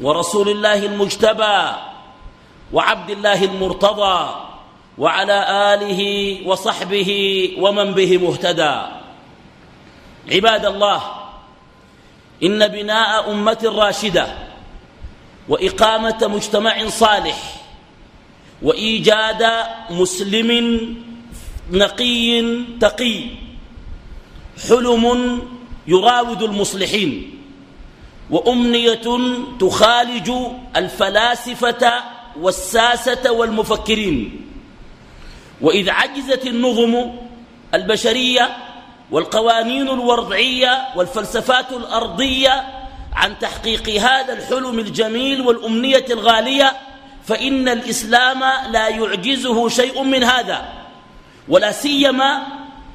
ورسول الله المجتبى وعبد الله المرتضى وعلى آله وصحبه ومن به مهتدى. عباد الله إن بناء أمة راشدة وإقامة مجتمع صالح وإيجاد مسلم نقي تقي حلم يراود المصلحين. وأمنية تخالج الفلاسفة والساسة والمفكرين. وإذ عجزت النظم البشرية والقوانين الوضعية والفلسفات الأرضية عن تحقيق هذا الحلم الجميل والأمنية الغالية فإن الإسلام لا يعجزه شيء من هذا ولا سيما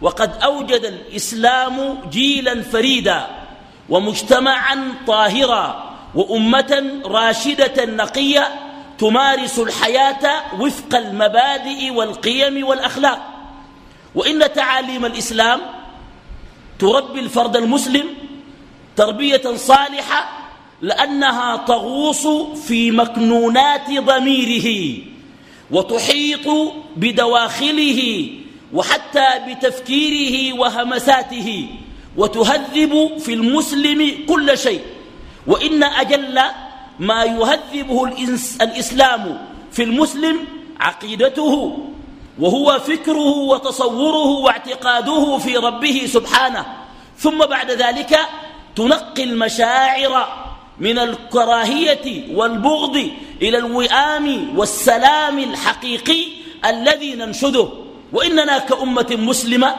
وقد أوجد الإسلام جيلا فريدا. ومجتمعا طاهرا وأمة راشدة نقية تمارس الحياة وفق المبادئ والقيم والأخلاق. وإن تعاليم الإسلام تربي الفرد المسلم تربية صالحة لأنها تغوص في مكنونات ضميره وتحيط بدواخله وحتى بتفكيره وهمساته. وتهذب في المسلم كل شيء. وإن أجل ما يهذبه الإسلام في المسلم عقيدته وهو فكره وتصوره واعتقاده في ربه سبحانه. ثم بعد ذلك تنقي المشاعر من الكراهية والبغض إلى الوئام والسلام الحقيقي الذي ننشده. وإننا كأمة مسلمة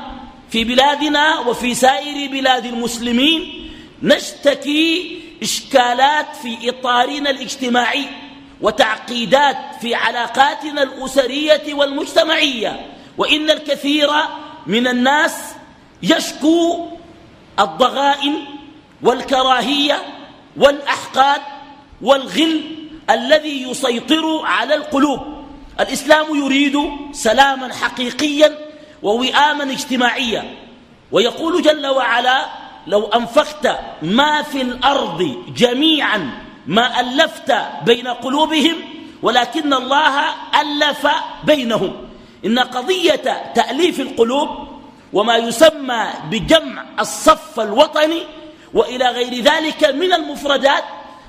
في بلادنا وفي سائر بلاد المسلمين نشتكي إشكالات في إطارنا الاجتماعي وتعقيدات في علاقاتنا الأسرية والمجتمعية وإن الكثير من الناس يشكو الضغائن والكراهية والأحقاد والغل الذي يسيطر على القلوب. الإسلام يريد سلاما حقيقيا ووئاما اجتماعيا ويقول جل وعلا لو أنفقت ما في الأرض جميعا ما ألفت بين قلوبهم ولكن الله ألف بينهم. إن قضية تأليف القلوب وما يسمى بجمع الصف الوطني وإلى غير ذلك من المفردات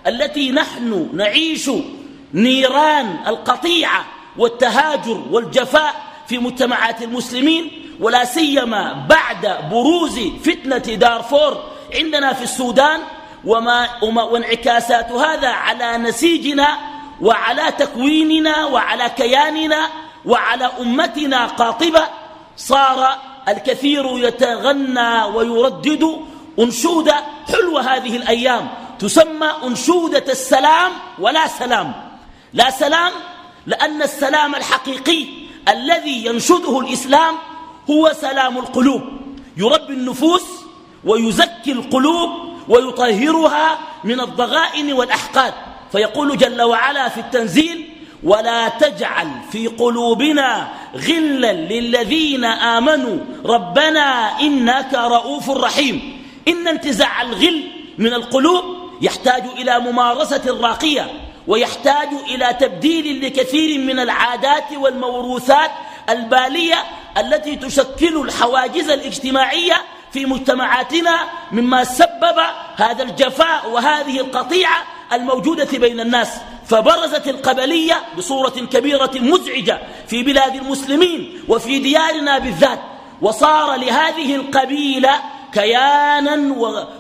التي نحن نعيش نيران القطيعة والتهاجر والجفاء في مجتمعات المسلمين ولا سيما بعد بروز فتنة دارفور عندنا في السودان وما وانعكاسات هذا على نسيجنا وعلى تكويننا وعلى كياننا وعلى أمتنا قاطبة. صار الكثير يتغنى ويردد أنشودة حلوة هذه الأيام. تسمى أنشودة السلام ولا سلام. لا سلام لأن السلام الحقيقي الذي ينشده الإسلام هو سلام القلوب. يربي النفوس ويزكي القلوب ويطهرها من الضغائن والأحقاد. فيقول جل وعلا في التنزيل ولا تجعل في قلوبنا غلا للذين آمنوا. ربنا إنك رؤوف رحيم. إن انتزاع الغل من القلوب يحتاج إلى ممارسة راقية ويحتاج إلى تبديل لكثير من العادات والموروثات البالية التي تشكل الحواجز الاجتماعية في مجتمعاتنا مما سبب هذا الجفاء وهذه القطيعة الموجودة بين الناس. فبرزت القبلية بصورة كبيرة مزعجة في بلاد المسلمين وفي ديارنا بالذات. وصار لهذه القبيلة كيانا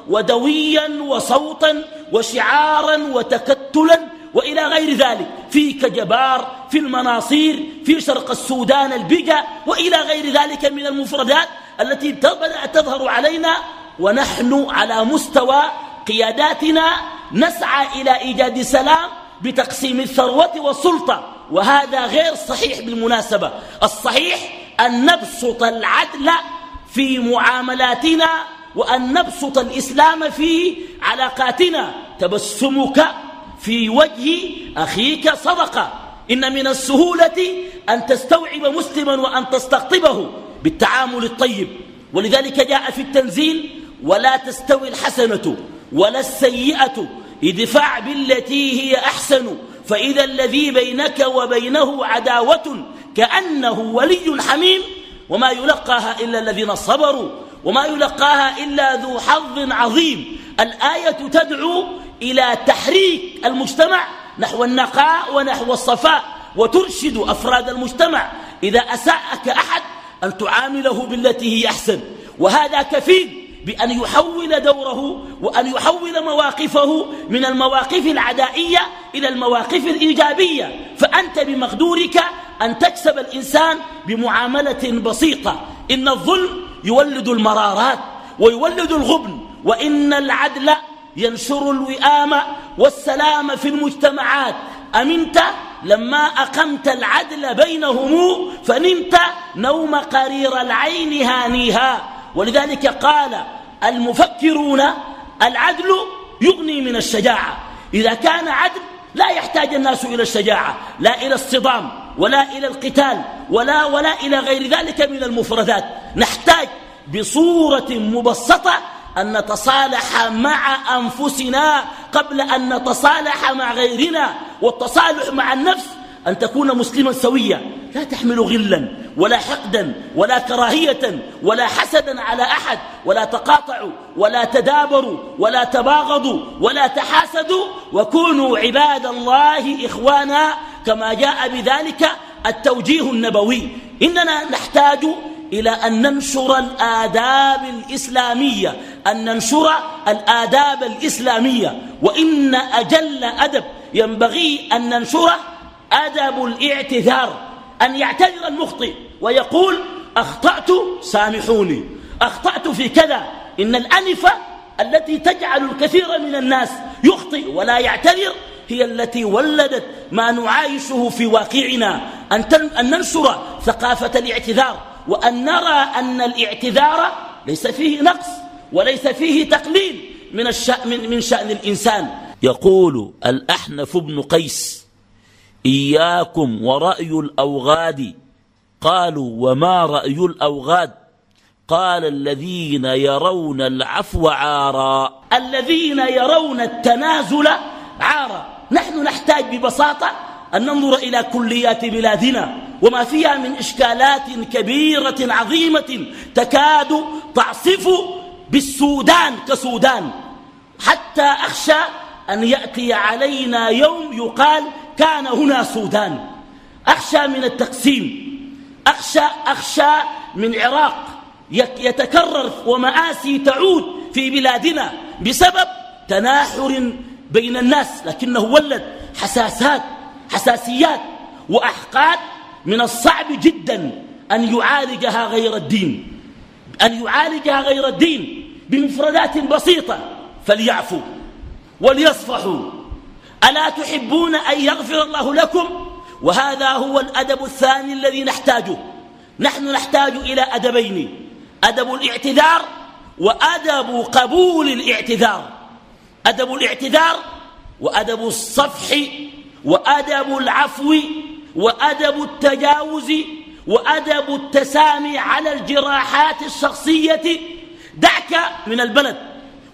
ودويا وصوتا وشعارا وتكتلا وإلى غير ذلك. في كجبار في المناصير في شرق السودان البقى وإلى غير ذلك من المفردات التي بدأت تظهر علينا. ونحن على مستوى قياداتنا. نسعى إلى إيجاد سلام بتقسيم الثروة والسلطة. وهذا غير صحيح بالمناسبة. الصحيح أن نبسط العدل في معاملاتنا وأن نبسط الإسلام في علاقاتنا. تبسمك في وجه أخيك صدقة. إن من السهولة أن تستوعب مسلما وأن تستقطبه بالتعامل الطيب. ولذلك جاء في التنزيل ولا تستوي الحسنة ولا السيئة ادفع بالتي هي أحسن. فإذا الذي بينك وبينه عداوة كأنه ولي حميم. وما يلقاها إلا الذين صبروا وما يلقاها إلا ذو حظ عظيم. الآية تدعو إلى تحريك المجتمع نحو النقاء ونحو الصفاء وترشد أفراد المجتمع إذا أساءك أحد أن تعامله بالتي هي أحسن. وهذا كفيل بأن يحول دوره وأن يحول مواقفه من المواقف العدائية إلى المواقف الإيجابية. فأنت بمقدورك أن تكسب الإنسان بمعاملة بسيطة. إن الظلم يولد المرارات ويولد الغبن وإن العدل ينشر الوئام والسلام في المجتمعات. أمنت لما أقمت العدل بينهم؟ فنمت نوم قرير العين هانيها. ولذلك قال المفكرون العدل يغني من الشجاعة. إذا كان عدل لا يحتاج الناس إلى الشجاعة لا إلى الصدام ولا إلى القتال ولا ولا إلى غير ذلك من المفردات. نحتاج بصورة مبسطة أن نتصالح مع أنفسنا قبل أن نتصالح مع غيرنا والتصالح مع النفس أن تكون مسلما سويا. لا تحمل غلا ولا حقدا ولا كراهية ولا حسدا على أحد ولا تقاطعوا ولا تدابروا ولا تباغضوا ولا تحاسدوا وكونوا عباد الله إخوانا كما جاء بذلك التوجيه النبوي. إننا نحتاج إلى أن ننشر الآداب الإسلامية أن ننشر الآداب الإسلامية وإن أجل أدب ينبغي أن ننشره أدب الاعتذار أن يعتذر المخطئ ويقول أخطأت سامحوني أخطأت في كذا إن الأنفة التي تجعل الكثير من الناس يخطئ ولا يعتذر هي التي ولدت ما نعايشه في واقعنا. أن, ننشر ثقافة الاعتذار وأن نرى أن الاعتذار ليس فيه نقص. وليس فيه تقليل من, الشأن من شأن الإنسان. يقول الأحنف بن قيس إياكم ورأي الأوغاد. قالوا وما رأي الأوغاد؟ قال الذين يرون العفو عارا. الذين يرون التنازل عارا. نحن نحتاج ببساطة أن ننظر إلى كليات بلادنا وما فيها من إشكالات كبيرة عظيمة تكاد تعصف بالسودان كسودان. حتى أخشى أن يأتي علينا يوم يقال كان هنا سودان. أخشى من التقسيم. أخشى, أخشى من عراق. يتكرر ومآسي تعود في بلادنا بسبب تناحر بين الناس. لكنه ولد حساسات حساسيات وأحقاد من الصعب جدا أن يعالجها غير الدين. أن يعالجها غير الدين. بمفردات بسيطة فليعفوا وليصفحوا. ألا تحبون أن يغفر الله لكم؟ وهذا هو الأدب الثاني الذي نحتاجه. نحن نحتاج إلى أدبين أدب الاعتذار وأدب قبول الاعتذار. أدب الاعتذار وأدب الصفح وأدب العفو وأدب التجاوز وأدب التسامي على الجراحات الشخصية دعك من البلد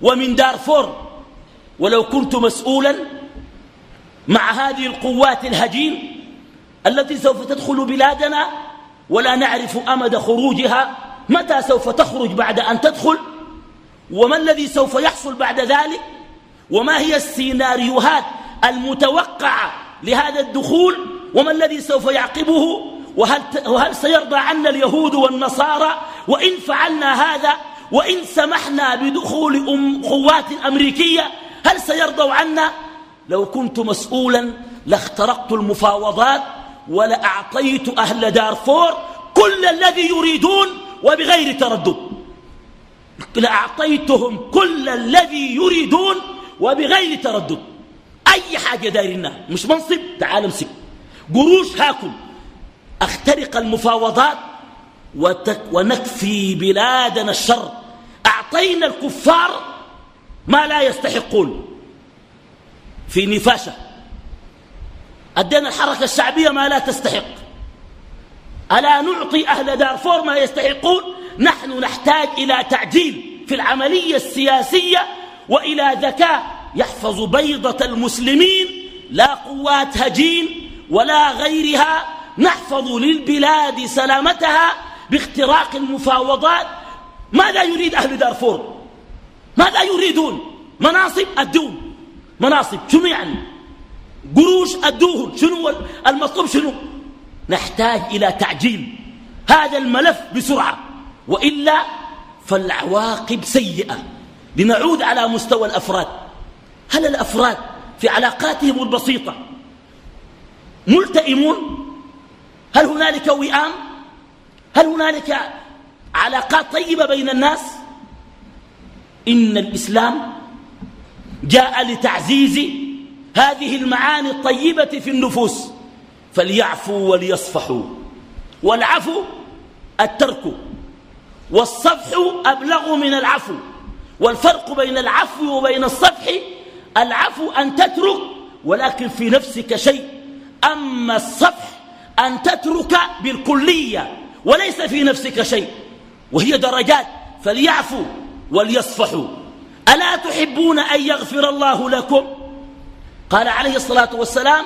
ومن دارفور. ولو كنت مسؤولا مع هذه القوات الهجين التي سوف تدخل بلادنا ولا نعرف أمد خروجها متى سوف تخرج بعد أن تدخل؟ وما الذي سوف يحصل بعد ذلك؟ وما هي السيناريوهات المتوقعة لهذا الدخول؟ وما الذي سوف يعقبه؟ وهل, وهل سيرضى عنا اليهود والنصارى؟ وإن فعلنا هذا وإن سمحنا بدخول أم قوات أمريكية هل سيرضوا عنا؟ لو كنت مسؤولا لاخترقت المفاوضات ولأعطيت أهل دارفور كل الذي يريدون وبغير تردد. لأعطيتهم كل الذي يريدون وبغير تردد. أي حاجة دايرنا مش منصب؟ تعال امسك. قروش هاكل أخترق المفاوضات ونكفي بلادنا الشر. أعطينا الكفار ما لا يستحقون. في نفاشة. أدينا الحركة الشعبية ما لا تستحق. ألا نعطي أهل دارفور ما يستحقون؟ نحن نحتاج إلى تعجيل في العملية السياسية وإلى ذكاء يحفظ بيضة المسلمين. لا قوات هجين ولا غيرها. نحفظ للبلاد سلامتها. باختراق المفاوضات. ماذا يريد أهل دارفور؟ ماذا يريدون؟ مناصب الدون مناصب شنو يعني؟ قروش الدوهن شنو؟ المطلوب شنو؟ نحتاج إلى تعجيل هذا الملف بسرعة. وإلا فالعواقب سيئة. لنعود على مستوى الأفراد. هل الأفراد في علاقاتهم البسيطة ملتئمون؟ هل هنالك وئام؟ هل هنالك علاقات طيبة بين الناس؟ إن الإسلام جاء لتعزيز هذه المعاني الطيبة في النفوس فليعفوا وليصفحوا. والعفو الترك والصفح أبلغ من العفو. والفرق بين العفو وبين الصفح العفو أن تترك ولكن في نفسك شيء. أما الصفح أن تترك بالكلية وليس في نفسك شيء. وهي درجات. فليعفوا وليصفحوا. ألا تحبون أن يغفر الله لكم؟ قال عليه الصلاة والسلام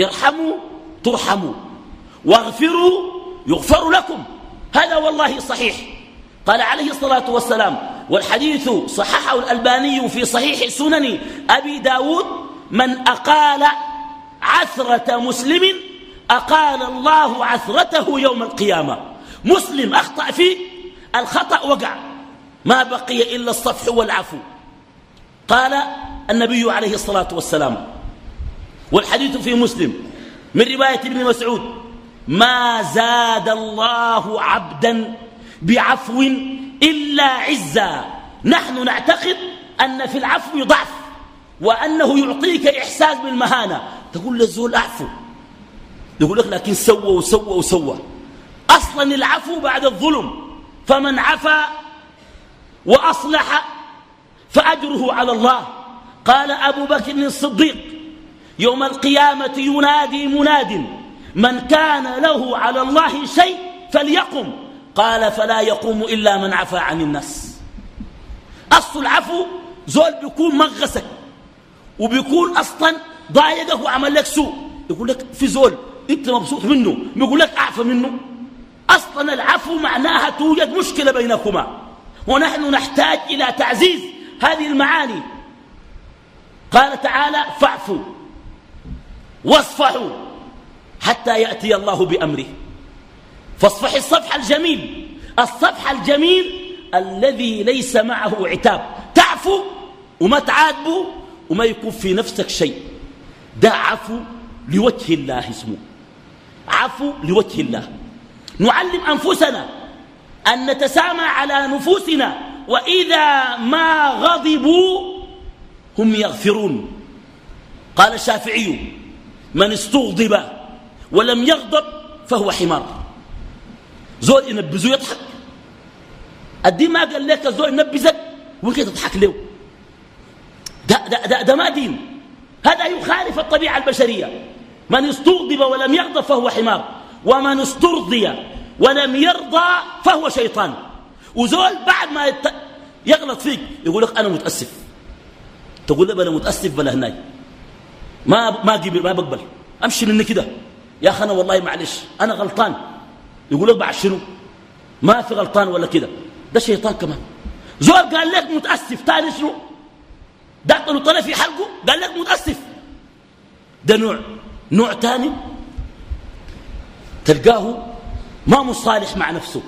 ارحموا ترحموا واغفروا يغفر لكم. هذا والله صحيح. قال عليه الصلاة والسلام والحديث صححه الألباني في صحيح سنن أبي داود من أقال عثرة مسلم أقال الله عثرته يوم القيامة. مسلم أخطأ فيه الخطأ وقع. ما بقي إلا الصفح والعفو. قال النبي عليه الصلاة والسلام والحديث في مسلم من رواية ابن مسعود ما زاد الله عبدا بعفو إلا عزا. نحن نعتقد أن في العفو ضعف وأنه يعطيك إحساس بالمهانة. تقول للزول أعفو. يقول لك لكن سوى وسوى وسوى. أصلا العفو بعد الظلم. فمن عفا وأصلح فأجره على الله. قال أبو بكر الصديق يوم القيامة ينادي مناد من كان له على الله شيء فليقم. قال فلا يقوم إلا من عفى عن الناس. أصل العفو زول بيكون مغسك وبيكون أصلا ضايقك وعمل لك سوء. يقول لك في زول انت مبسوط منه بيقول لك أعفى منه. أصلا العفو معناها توجد مشكلة بينكما. ونحن نحتاج إلى تعزيز هذه المعاني. قال تعالى فاعفوا واصفحوا حتى يأتي الله بأمره. فاصفح الصفح الجميل. الصفح الجميل الذي ليس معه عتاب. تعفو وما تعاتبه وما يكون في نفسك شيء. ده عفو لوجه الله اسمه. عفو لوجه الله. نعلم أنفسنا أن نتسامى على نفوسنا وإذا ما غضبوا هم يغفرون. قال الشافعي من استغضب ولم يغضب فهو حمار. زول ينبزه يضحك. الدين ما قال لك الزول ينبزك وكي تضحك له. ده, ده, ده, ده ما دين. هذا يخالف الطبيعة البشرية. من استغضب ولم يغضب فهو حمار ومن استرضي ولم يرضى فهو شيطان. وزول بعد ما يت... يغلط فيك يقول لك أنا متأسف. تقول له بلا متأسف بلا هناي. ما ما قبل ما بقبل. أمشي مني كده. يا أخي أنا والله معلش أنا غلطان. يقول لك بعد شنو؟ ما في غلطان ولا كده. ده شيطان كمان. زول قال لك متأسف تاني شنو؟ ده طلع في حلقه قال لك متأسف. ده نوع. نوع تاني تلقاه ما مصالح مع نفسه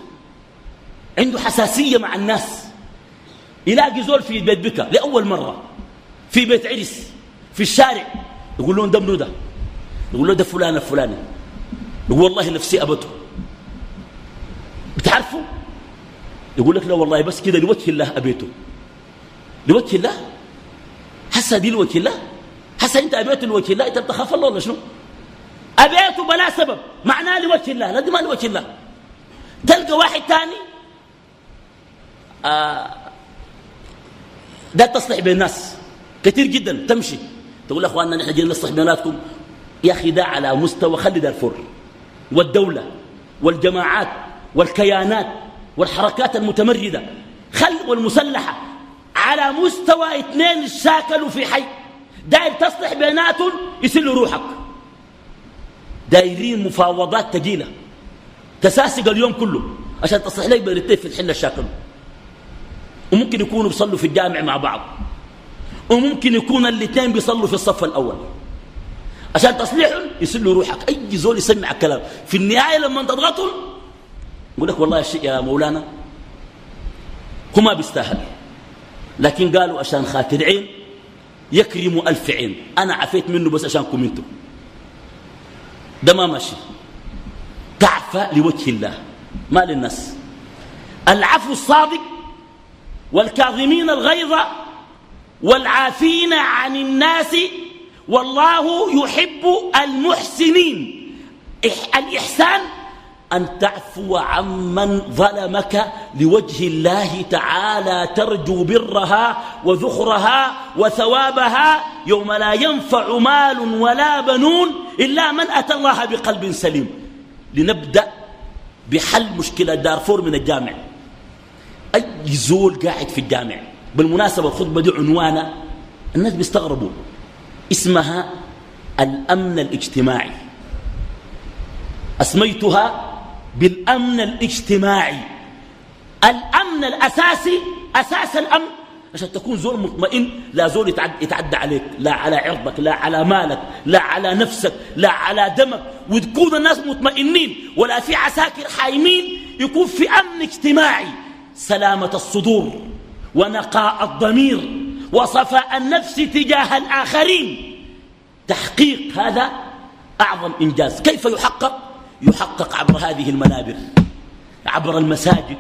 عنده حساسية مع الناس. يلاقي زول في بيت بكى لأول مرة في بيت عرس في الشارع يقول لهم ده منو ده يقول له ده فلان الفلاني يقول والله نفسي أبته. بتعرفوا يقول لك لا والله بس كده لوجه الله أبيته. لوجه الله؟ حسا دي لوجه الله؟ حسا انت أبيته لوجه الله انت بتخاف الله ولا شنو؟ أبيته بلا سبب. معناه لوجه الله لا دي ما لوجه الله. تلقى واحد تاني آه ده تصلح بين الناس. كثير جدا تمشي. تقول أخواننا نحن جينا نصلح بيناتكم. يا أخي ده على مستوى خلي دارفور والدولة والجماعات والكيانات والحركات المتمردة. خل والمسلحة على مستوى اثنين شاكلوا في حي. داير تصلح بيناتهم يسلوا روحك. دايرين مفاوضات تقيلة. تساسق اليوم كله. عشان تصلح لك بين في الحله الشاكلوا وممكن يكونوا بيصلوا في الجامع مع بعض. وممكن يكون الاثنين بيصلوا في الصف الأول. عشان تصليحهم يسلوا روحك. أي زول يسمع الكلام. في النهاية لما تضغطهم يقول لك والله يا مولانا هو ما بيستاهل لكن قالوا عشان خاطر عين يكرم ألف عين. أنا عفيت منه بس عشانكم أنتم ده ما ماشي. تعفى لوجه الله. ما للناس. العفو الصادق والكاظمين الغيظ والعافين عن الناس والله يحب المحسنين. الإحسان أن تعفو عمن ظلمك لوجه الله تعالى ترجو برها وذخرها وثوابها. يوم لا ينفع مال ولا بنون إلا من أتى الله بقلب سليم. لنبدأ بحل مشكلة دارفور من الجامع. أي زول قاعد في الجامع؟ بالمناسبة الخطبة دي عنوانها الناس بيستغربوا. اسمها الأمن الاجتماعي. أسميتها بالأمن الاجتماعي. الأمن الأساسي أساس الأمن عشان تكون زول مطمئن لا زول يتعدى, عليك. لا على عرضك لا على مالك لا على نفسك لا على دمك. وتكون الناس مطمئنين ولا في عساكر حايمين يكون في أمن اجتماعي. سلامة الصدور ونقاء الضمير وصفاء النفس تجاه الآخرين. تحقيق هذا أعظم إنجاز. كيف يحقق؟ يحقق عبر هذه المنابر عبر المساجد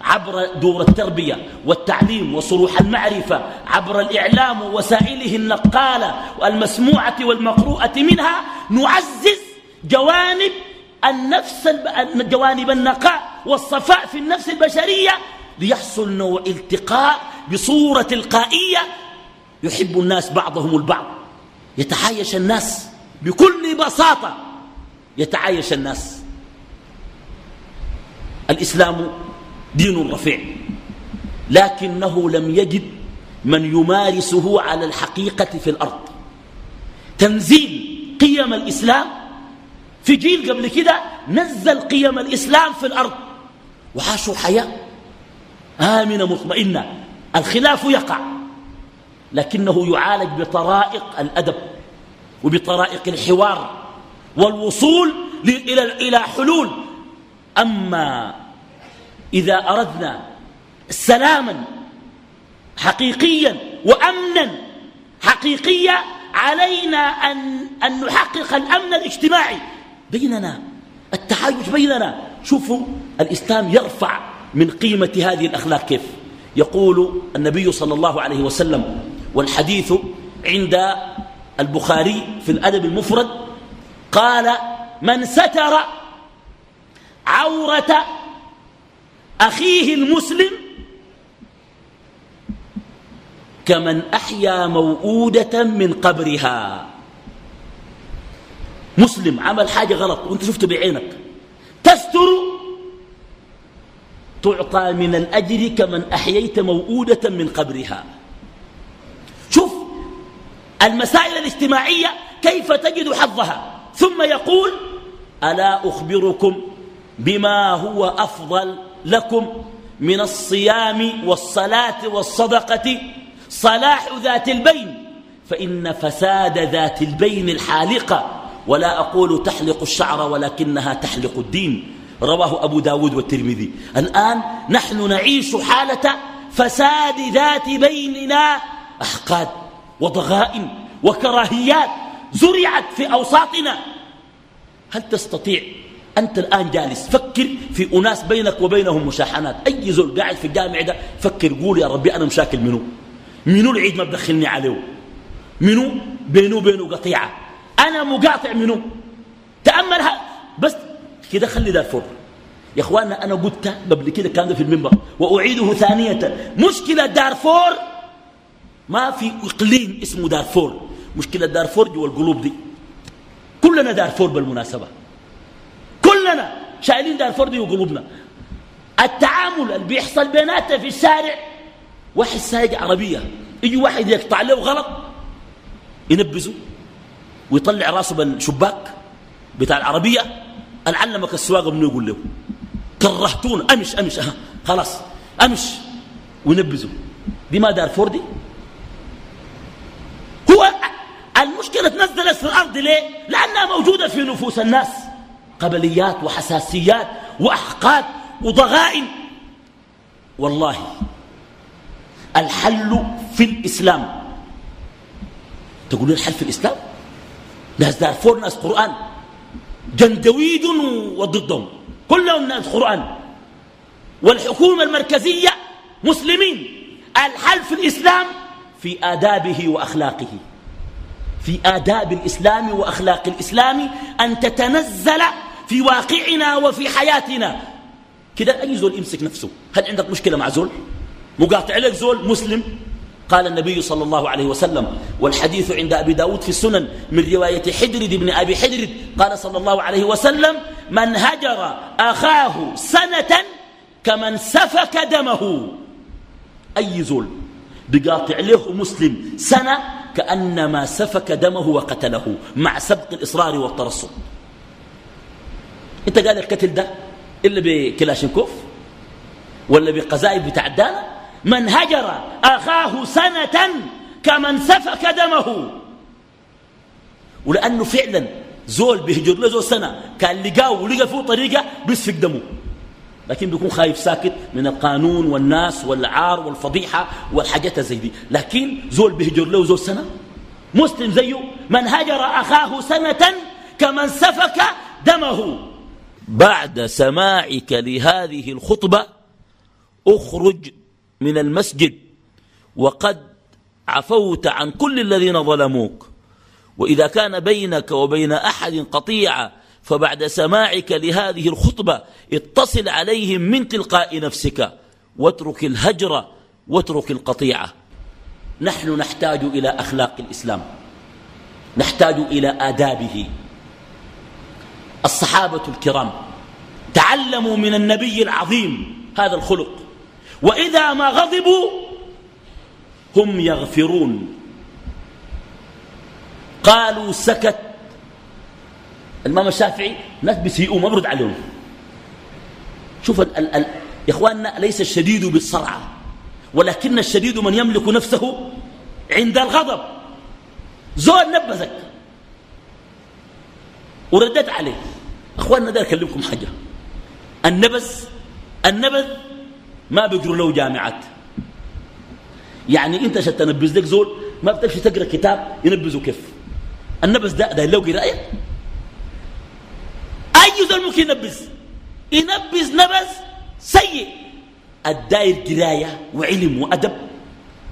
عبر دور التربية والتعليم وصروح المعرفة عبر الإعلام ووسائله النقالة والمسموعة والمقروءة منها نعزز جوانب النفس جوانب النقاء والصفاء في النفس البشرية ليحصل نوع التقاء بصورة تلقائية يحب الناس بعضهم البعض. يتعايش الناس بكل بساطة. يتعايش الناس. الإسلام دين رفيع. لكنه لم يجد من يمارسه على الحقيقة في الأرض. تنزيل قيم الإسلام في جيل قبل كده نزل قيم الإسلام في الأرض. وعاشوا حياة آمنة مطمئنة. الخلاف يقع. لكنه يعالج بطرائق الأدب وبطرائق الحوار. والوصول إلى حلول. أما إذا أردنا سلاما حقيقيا وأمنا حقيقيا علينا أن, أن نحقق الأمن الاجتماعي. بيننا التعايش بيننا. شوفوا الإسلام يرفع من قيمة هذه الأخلاق كيف؟ يقول النبي صلى الله عليه وسلم والحديث عند البخاري في الأدب المفرد قال من ستر عورة أخيه المسلم كمن أحيا موؤودة من قبرها. مسلم عمل حاجة غلط وانت شفته بعينك. تستر تعطى من الأجر كمن أحييت موؤودة من قبرها. شوف المسائل الاجتماعية كيف تجد حظها. ثم يقول ألا أخبركم بما هو أفضل لكم من الصيام والصلاة والصدقة صلاح ذات البين؟ فإن فساد ذات البين الحالقة. ولا أقول تحلق الشعر ولكنها تحلق الدين. رواه أبو داود والترمذي. الآن نحن نعيش حالة فساد ذات بيننا أحقاد وضغائن وكراهيات. زرعت في أوساطنا. هل تستطيع أنت الآن جالس فكر في أناس بينك وبينهم مشاحنات؟ أي زول قاعد في الجامع ده فكر قول يا ربي أنا مشاكل منه منو العيد ما بدخلني عليه؟ منو؟ بينه وبينه قطيعة. أنا مقاطع منو؟ تأملها بس كده خلي دارفور يا اخوانا أنا قلت قبل كده كان في المنبر. وأعيده ثانية. مشكلة دارفور ما في إقليم اسمه دارفور. مشكلة دارفور جوا القلوب دي. كلنا دارفور بالمناسبة. كلنا شايلين دارفور دي وقلوبنا. التعامل اللي بيحصل بيناتنا في الشارع واحد سايق عربية يجي واحد يقطع له غلط ينبزه ويطلع راسه بالشباك بتاع العربية العلمك السواقه منه يقول له؟ كرهتون أمش أمش أه. خلاص أمش وينبزه. دي ما دار فوردي هو المشكلة الأرض ليه؟ لأنها موجودة في نفوس الناس. قبليات وحساسيات وأحقاد وضغائن. والله الحل في الإسلام. تقول الحل في الإسلام؟ ناس دارفور ناس قرآن جندويد وضدهم. كلهم ناس قرآن. والحكومة المركزية مسلمين. الحل في الإسلام في آدابه وأخلاقه. في آداب الإسلام وأخلاق الإسلام أن تتنزل في واقعنا وفي حياتنا. كده أي زول يمسك نفسه؟ هل عندك مشكلة مع زول؟ مقاطع لك زول مسلم؟ قال النبي صلى الله عليه وسلم والحديث عند أبي داود في السنن من رواية حدرد بن أبي حدرد قال صلى الله عليه وسلم من هجر أخاه سنة كمن سفك دمه. أي زول بقاطع له مسلم سنة كأنما سفك دمه وقتله مع سبق الإصرار والترصد. إنت قال القتل ده إلا بكلاشنكوف ولا بقذائف بتاع الدانة من هجر أخاه سنة كمن سفك دمه. ولأنه فعلا زول بيهجر له زول سنة كان لقاه ولقى فيه طريقة بيسفك دمه. لكن بيكون خايف ساكت من القانون والناس والعار والفضيحة والحاجات زي دي. لكن زول بيهجر له زول سنة. مسلم زيه. من هجر أخاه سنة كمن سفك دمه. بعد سماعك لهذه الخطبة اخرج من المسجد وقد عفوت عن كل الذين ظلموك. وإذا كان بينك وبين أحد قطيعة فبعد سماعك لهذه الخطبة اتصل عليهم من تلقاء نفسك. واترك الهجر واترك القطيعة. نحن نحتاج إلى أخلاق الإسلام. نحتاج إلى آدابه. الصحابة الكرام تعلموا من النبي العظيم هذا الخلق. وإذا ما غضبوا هم يغفرون. قالوا سكت الإمام الشافعي ناس بيسيئوا ما برد عليهم. شوف ال ال ال يا إخواننا ليس الشديد بالصرعة ولكن الشديد من يملك نفسه عند الغضب. زول نبذك. وردت عليه. أخواننا ده أكلمكم حاجة. النبذ النبذ ما بيقروا له جامعات. يعني أنت عشان تنبذ لك زول ما بتمشي تقرأ كتاب ينبذه كيف؟ النبذ ده ده له قرايه اي زول ممكن ينبذ ينبذ نبذ سيء. الداير قرايه وعلم وأدب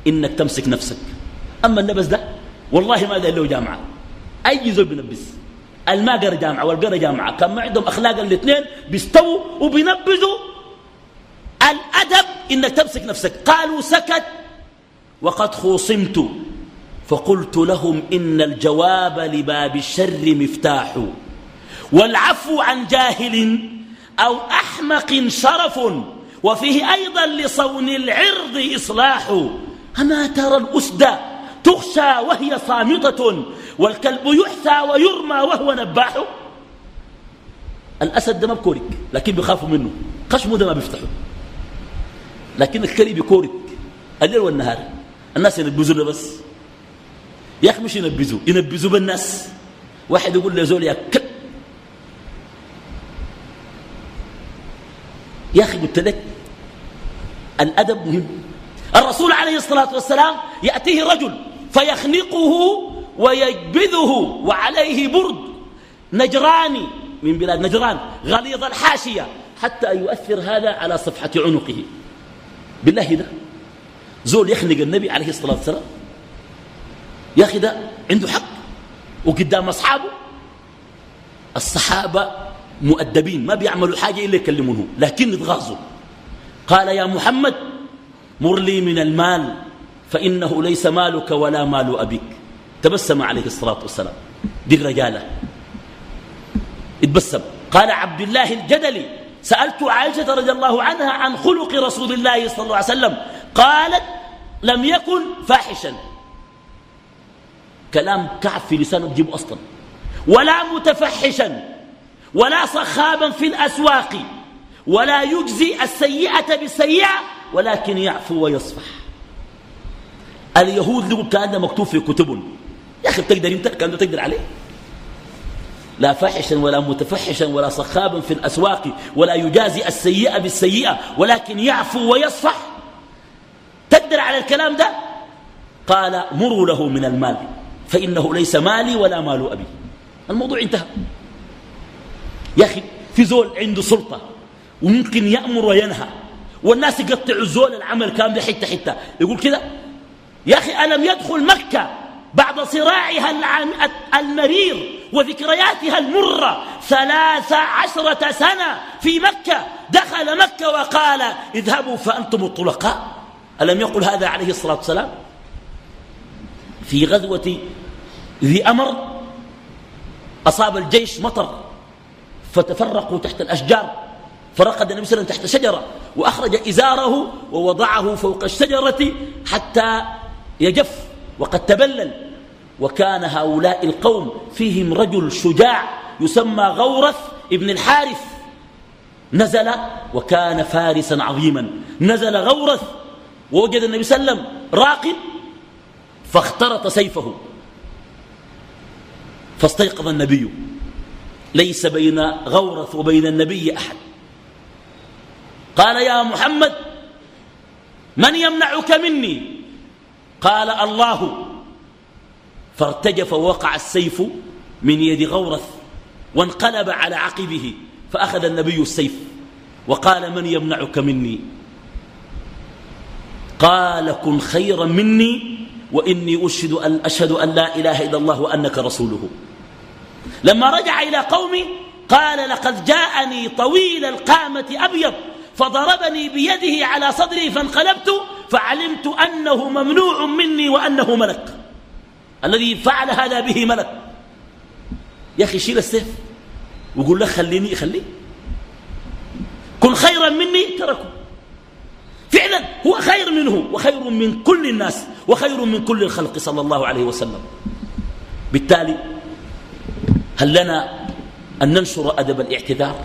إنك تمسك نفسك. أما النبذ ده والله ما له جامعة. أي زول بينبذ الما قرا جامعة والقرا جامعة. كان ما عندهم أخلاق الاثنين بيستووا وبينبذوا الأدب إنك تمسك نفسك. قالوا سكت وقد خوصمت. فقلت لهم إن الجواب لباب الشر مفتاح. والعفو عن جاهل أو أحمق شرف. وفيه أيضا لصون العرض إصلاح. أما ترى الأسد تخشى وهي صامتة والكلب يحثى ويرمى وهو نباح. الأسد ده ما بكورك لكن بيخافوا منه. خشمه ده ما بيفتحه. لكن الكلب يكورك الليل والنهار. الناس ينبذونا بس يا أخي مش ينبذوا ينبذوا بالناس. واحد يقول له زول يا كل يا أخي قلت لك الأدب مهم. الرسول عليه الصلاة والسلام يأتيه رجل فيخنقه ويجبذه وعليه برد. نجراني من بلاد نجران غليظ الحاشية حتى يؤثر هذا على صفحة عنقه. بالله ده. زول يخنق النبي عليه الصلاة والسلام. يا أخي ده عنده حق. وقدام أصحابه. الصحابة مؤدبين ما بيعملوا حاجة إلا يكلمونه لكن يتغاظوا. قال يا محمد مر لي من المال فإنه ليس مالك ولا مال أبيك. تبسم عليه الصلاة والسلام. دي رجالة اتبسم. قال عبد الله الجدلي سألت عائشة رضي الله عنها عن خلق رسول الله صلى الله عليه وسلم. قالت لم يكن فاحشا. كلام كعب في لسانه تجيبه أصلا. ولا متفحشا. ولا صخابا في الأسواق ولا يجزي السيئة بالسيئة ولكن يعفو ويصفح. اليهود لقوا كان مكتوب في كتبهم. يا أخي بتقدر أنت كان تقدر عليه؟ لا فاحشا ولا متفحشا ولا صخابا في الأسواق ولا يجازي السيئة بالسيئة ولكن يعفو ويصفح. تقدر على الكلام ده؟ قال مروا له من المال فإنه ليس مالي ولا مال أبي. الموضوع انتهى. يا أخي في زول عنده سلطة وممكن يأمر وينهى والناس يقطعوا الزول العمل كامل حتة حتة يقول كده؟ يا أخي ألم يدخل مكة بعد صراعها المرير وذكرياتها المرة ثلاث عشرة سنة في مكة؟ دخل مكة وقال اذهبوا فأنتم الطلقاء. ألم يقل هذا عليه الصلاة والسلام؟ في غزوة ذي أمر أصاب الجيش مطر. فتفرقوا تحت الأشجار فرقد النبي صلى الله عليه وسلم تحت شجرة وأخرج إزاره ووضعه فوق الشجرة حتى يجف وقد تبلل. وكان هؤلاء القوم فيهم رجل شجاع يسمى غورث ابن الحارث. نزل وكان فارسا عظيما. نزل غورث ووجد النبي صلى الله عليه وسلم راقد فاخترط سيفه. فاستيقظ النبي. ليس بين غورث وبين النبي أحد. قال يا محمد من يمنعك مني؟ قال الله. فارتجف ووقع السيف من يد غورث وانقلب على عقبه فأخذ النبي السيف وقال من يمنعك مني؟ قال كن خيرا مني وإني أشهد أن, أشهد أن لا إله إلا الله وأنك رسوله. لما رجع إلى قومي قال لقد جاءني طويل القامة أبيض فضربني بيده على صدري فانقلبت فعلمت أنه ممنوع مني وأنه ملك. الذي فعل هذا به ملك. يا أخي شيل السيف وقول له خليني خليه. كن خيرا مني تركه. فعلا هو خير منه وخير من كل الناس وخير من كل الخلق صلى الله عليه وسلم. بالتالي هل لنا أن ننشر أدب الاعتذار؟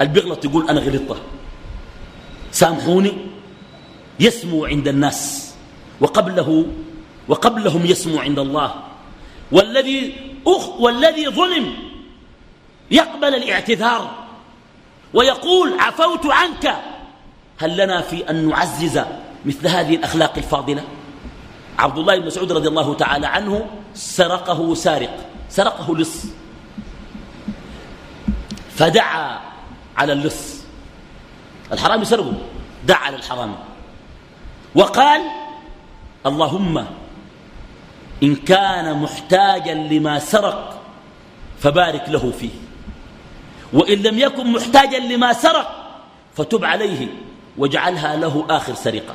البغلط يقول أنا غلطت سامحوني؟ يسمو عند الناس وقبله وقبلهم يسمو عند الله. والذي أخ والذي ظلم يقبل الاعتذار ويقول عفوت عنك. هل لنا في أن نعزز مثل هذه الأخلاق الفاضلة؟ عبد الله بن مسعود رضي الله تعالى عنه سرقه سارق. سرقه لص. فدعا على اللص. الحرامي سرقه. دعا على الحرامي وقال اللهم إن كان محتاجا لما سرق فبارك له فيه. وإن لم يكن محتاجا لما سرق فتب عليه واجعلها له آخر سرقة.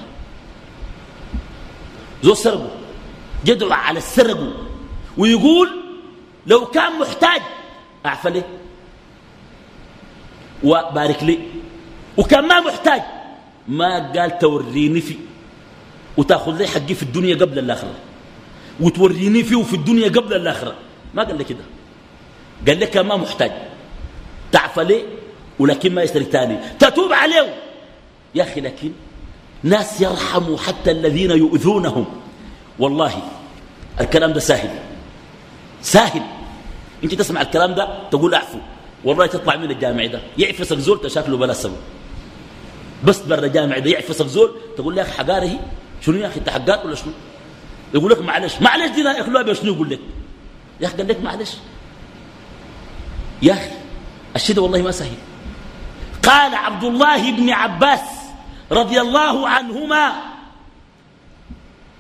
زو سرقه. جدع على السرق ويقول لو كان محتاج أعفى له وبارك لي. وكان ما محتاج ما قال توريني فيه وتأخذ لي حقي في الدنيا قبل الآخرة. وتوريني فيه في الدنيا قبل الآخرة. ما قال لي كده. قال لك ما محتاج. تعفى لي ولكن ما يسرق تاني تتوب عليه. يا أخي لكن ناس يرحموا حتى الذين يؤذونهم. والله الكلام ده ساهل. ساهل. انت تسمع الكلام ده تقول اعفو. والله تطلع من الجامع ده. يعفصك زول تشاكله بلا سبب. بس برا الجامع ده يعفصك زول تقول لي يا أخي حقاره شنو يا أخي انت حقات ولا شنو؟ يقول لك معلش. معلش دي ياكلوها بشنو يقول لك؟ يا أخي قال لك معلش. يا أخي الشدة والله ما سهل قال عبد الله بن عباس رضي الله عنهما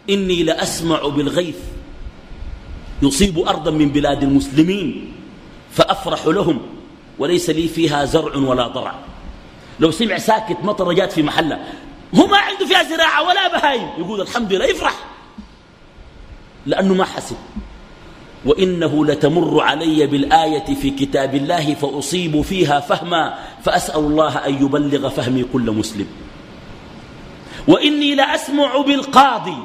إني لأسمع بالغيث يصيب أرضا من بلاد المسلمين فأفرح لهم وليس لي فيها زرع ولا ضرع. لو سمع ساكت مطر جات في محله هو ما عنده فيها زراعة ولا بهايم. يقول الحمد لله يفرح. لأنه ما حسب. وإنه لتمر علي بالآية في كتاب الله فأصيب فيها فهما فأسأل الله أن يبلغ فهمي كل مسلم. وإني لأسمع بالقاضي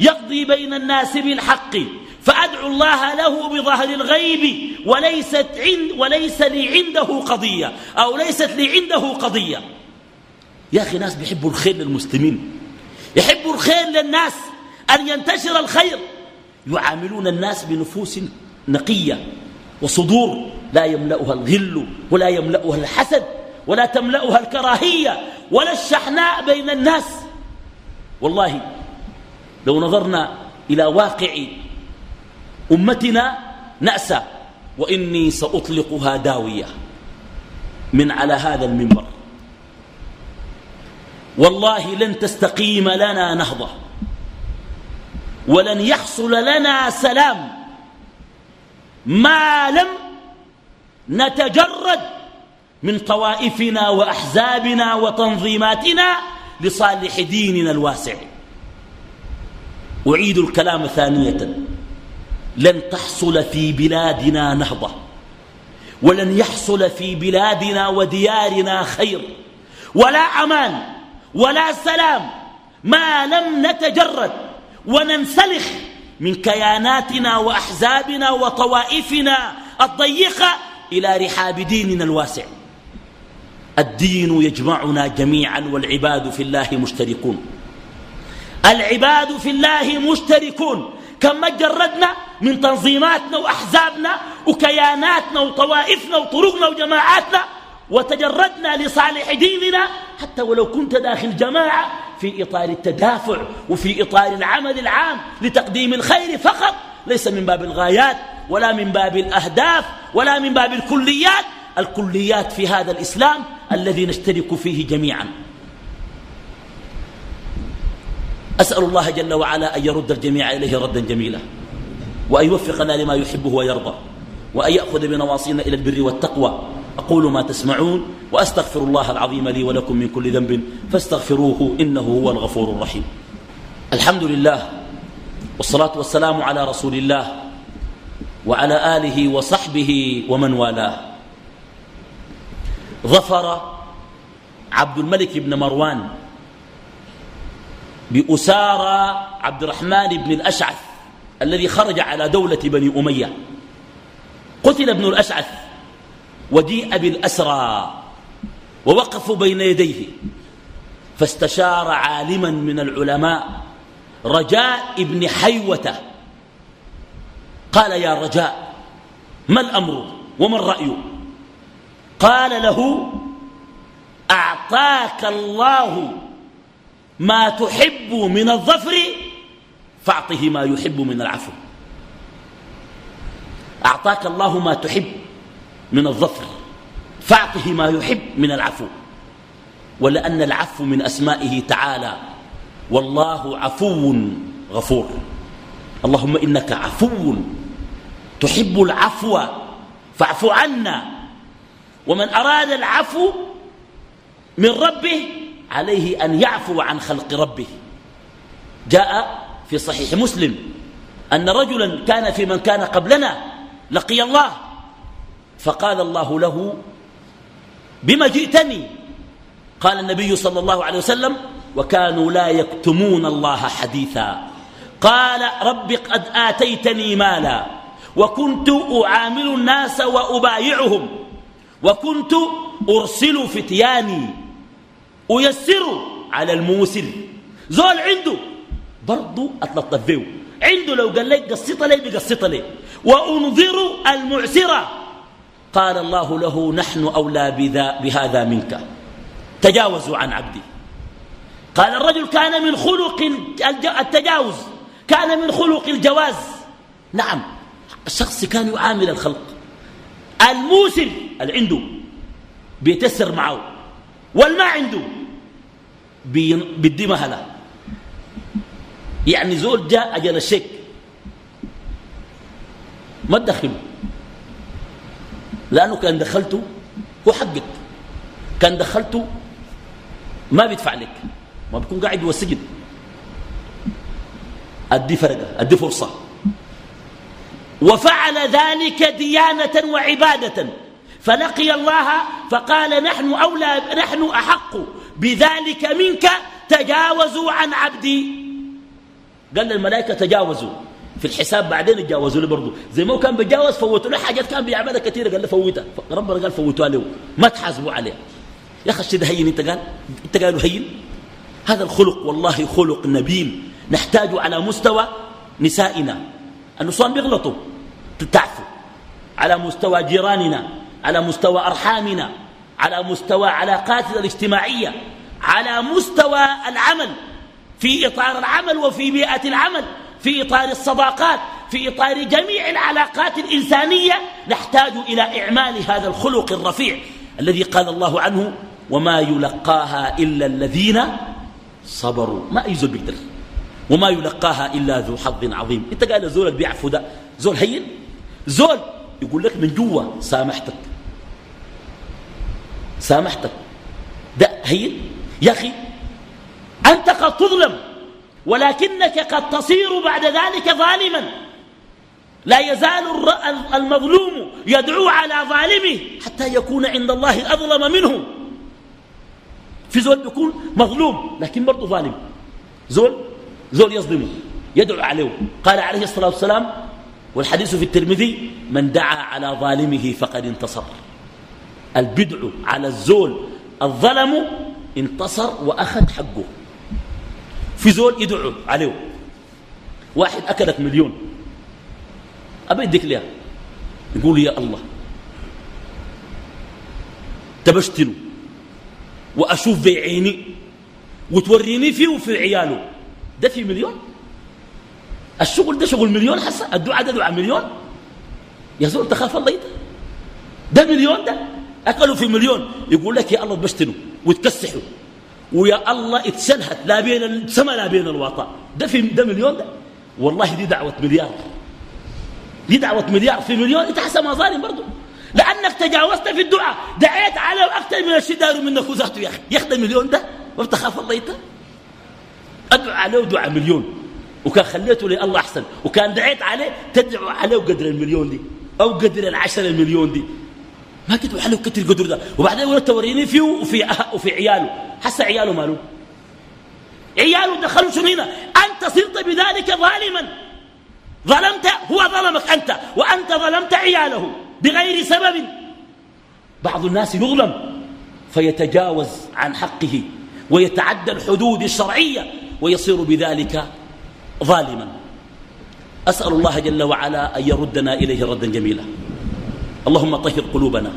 يقضي بين الناس بالحق فأدعو الله له بظهر الغيب وليست عند وليس لي عنده قضية أو ليست لي عنده قضية. يا أخي ناس بيحبوا الخير للمسلمين. يحبوا الخير للناس أن ينتشر الخير. يعاملون الناس بنفوس نقية وصدور. لا يملأها الغل ولا يملأها الحسد ولا تملأها الكراهية ولا الشحناء بين الناس. والله لو نظرنا إلى واقع أمتنا نأسى وإني سأطلقها داوية من على هذا المنبر. والله لن تستقيم لنا نهضة ولن يحصل لنا سلام ما لم نتجرد من طوائفنا وأحزابنا وتنظيماتنا لصالح ديننا الواسع. أعيد الكلام ثانية. لن تحصل في بلادنا نهضة ولن يحصل في بلادنا وديارنا خير ولا أمان ولا سلام ما لم نتجرد وننسلخ من كياناتنا وأحزابنا وطوائفنا الضيقة إلى رحاب ديننا الواسع. الدين يجمعنا جميعا والعباد في الله مشتركون. العباد في الله مشتركون. كما جردنا من تنظيماتنا وأحزابنا وكياناتنا وطوائفنا وطرقنا وجماعاتنا وتجردنا لصالح ديننا حتى ولو كنت داخل جماعة في إطار التدافع وفي إطار العمل العام لتقديم الخير فقط ليس من باب الغايات ولا من باب الأهداف ولا من باب الكليات الكليات في هذا الإسلام الذي نشترك فيه جميعا. أسأل الله جل وعلا أن يرد الجميع إليه ردا جميلا وأن يوفقنا لما يحبه ويرضى وأن يأخذ بنواصينا إلى البر والتقوى. أقول ما تسمعون وأستغفر الله العظيم لي ولكم من كل ذنب فاستغفروه إنه هو الغفور الرحيم. الحمد لله والصلاة والسلام على رسول الله وعلى آله وصحبه ومن والاه. ظفر عبد الملك بن مروان بأسارى عبد الرحمن بن الأشعث الذي خرج على دولة بني أمية. قتل ابن الأشعث وجيء بالأسرى ووقفوا بين يديه. فاستشار عالما من العلماء رجاء ابن حيوة قال يا رجاء ما الأمر وما الرأي؟ قال له أعطاك الله ما تحب من الظفر فاعطه ما يحب من العفو. أعطاك الله ما تحب من الظفر فاعطه ما يحب من العفو. ولأن العفو من أسمائه تعالى والله عفو غفور. اللهم إنك عفو تحب العفو فاعف عنا. ومن أراد العفو من ربه عليه أن يعفو عن خلق ربه. جاء في صحيح مسلم أن رجلا كان في من كان قبلنا لقي الله فقال الله له بما جئتني؟ قال النبي صلى الله عليه وسلم وكانوا لا يكتمون الله حديثا. قال رب قد آتيتني مالا وكنت أعامل الناس وأبايعهم وكنت أرسل فتياني أيسر على الموسر. زول عنده برضو أطلطف فيه عنده لو قال لك قصيت لي بقصيت لي. وأنظر المعسرة. قال الله له نحن أولى بهذا منك. تجاوزوا عن عبدي. قال الرجل كان من خلق التجاوز. كان من خلق الجواز. نعم. الشخص كان يعامل الخلق. الموسر اللي عنده بيتسر معه. والما عنده بيدي مهله يعني زول جاء أجل الشيك ما تدخله لأنه كان دخلته هو حقك. كان دخلته ما بيدفع لك. ما بيكون قاعد جوا السجن أدي فرقة أدي فرصة. وفعل ذلك ديانة وعبادة. فلقي الله فقال نحن أولى نحن أحق. بذلك منك تجاوزوا عن عبدي. قال للملائكة تجاوزوا. في الحساب بعدين تجاوزوا له برضه زي ما هو كان بيتجاوز فوتوا له حاجات كان بيعملها كثيرة. قال له فوتها. ربنا قال فوتوها له. ما تحاسبوا عليه. يا أخي الشيء هين. أنت قال أنت قالوا هين. هذا الخلق والله خلق نبيل. نحتاج على مستوى نسائنا. النسوان بيغلطوا. تعفوا على مستوى جيراننا. على مستوى أرحامنا. على مستوى علاقاتنا الاجتماعية على مستوى العمل في إطار العمل وفي بيئة العمل في إطار الصداقات في إطار جميع العلاقات الإنسانية نحتاج إلى إعمال هذا الخلق الرفيع الذي قال الله عنه وما يلقاها إلا الذين صبروا. ما أي زول بيقدر. وما يلقاها إلا ذو حظ عظيم. انت قال زول بيعفو ده. زول هين؟ زول يقول لك من جوا سامحتك. سامحتك. ده هين يا أخي أنت قد تظلم ولكنك قد تصير بعد ذلك ظالما. لا يزال المظلوم يدعو على ظالمه حتى يكون عند الله أظلم منه. في زول بيكون مظلوم لكن برضه ظالم. زول زول يظلمه يدعو عليه. قال عليه الصلاة والسلام والحديث في الترمذي من دعا على ظالمه فقد انتصر. البدع على الزول الظلم انتصر وأخذ حقه. في زول يدعو عليه. واحد أكلك مليون. أبي يديك ليها يقول يا الله. تبشتنه وأشوف بعيني وتوريني فيه وفي عياله. ده في مليون؟ الشغل ده شغل مليون حسا الدعاء ده دعاء مليون؟ يا زول تخاف الله ده مليون ده؟ أكلوا في مليون. يقول لك يا الله تبشتنه وتكسحه ويا الله اتسلهت لا بين السماء لا بين الوطاء ده في ده مليون ده. والله دي دعوة مليار. دي دعوة مليار. في مليون انت حسب ظالم برضه لأنك تجاوزت في الدعاء. دعيت عليه أكثر من الشدار منك وذاته يا أخي. ياخذ المليون ده ما بتخاف الله انت أدعو عليه دعاء مليون. وكان خليته لله أحسن. وكان دعيت عليه تدعو عليه قدر المليون دي. أو قدر العشر المليون دي. ما كتبوا عليه كتر القدر ده. وبعدين يقول توريني فيه وفي, أه وفي عياله. حس عياله ماله. عياله دخلوا شنو هنا؟ أنت صرت بذلك ظالما. ظلمت هو ظلمك أنت وأنت ظلمت عياله بغير سبب. بعض الناس يظلم فيتجاوز عن حقه ويتعدى الحدود الشرعية ويصير بذلك ظالما. أسأل الله جل وعلا أن يردنا إليه ردا جميلا. اللهم طهر قلوبنا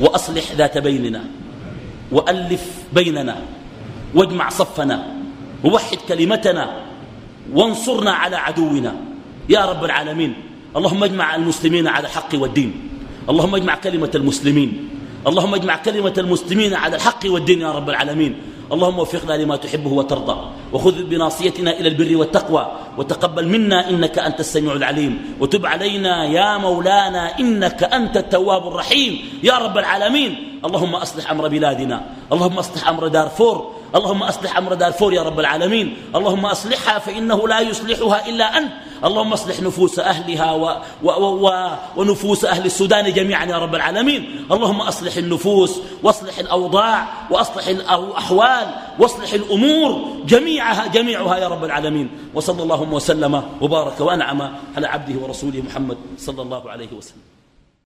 وأصلح ذات بيننا وألف بيننا واجمع صفنا ووحد كلمتنا وانصرنا على عدونا. يا رب العالمين اللهم اجمع المسلمين على الحق والدين. اللهم اجمع كلمة المسلمين. اللهم اجمع كلمة المسلمين على الحق والدين يا رب العالمين. اللهم وفقنا لما تحبه وترضى وخذ بناصيتنا إلى البر والتقوى وتقبل منا إنك أنت السميع العليم وتب علينا يا مولانا إنك أنت التواب الرحيم يا رب العالمين. اللهم أصلح أمر بلادنا اللهم أصلح أمر دارفور اللهم أصلح أمر دارفور يا رب العالمين. اللهم أصلحها فإنه لا يصلحها إلا أنت. اللهم أصلح نفوس أهلها و و و ونفوس أهل السودان جميعا يا رب العالمين. اللهم أصلح النفوس وأصلح الأوضاع وأصلح الأحوال وأصلح الأمور جميعها جميعها يا رب العالمين. وصلى اللهم وسلم وبارك وأنعم على عبده ورسوله محمد صلى الله عليه وسلم.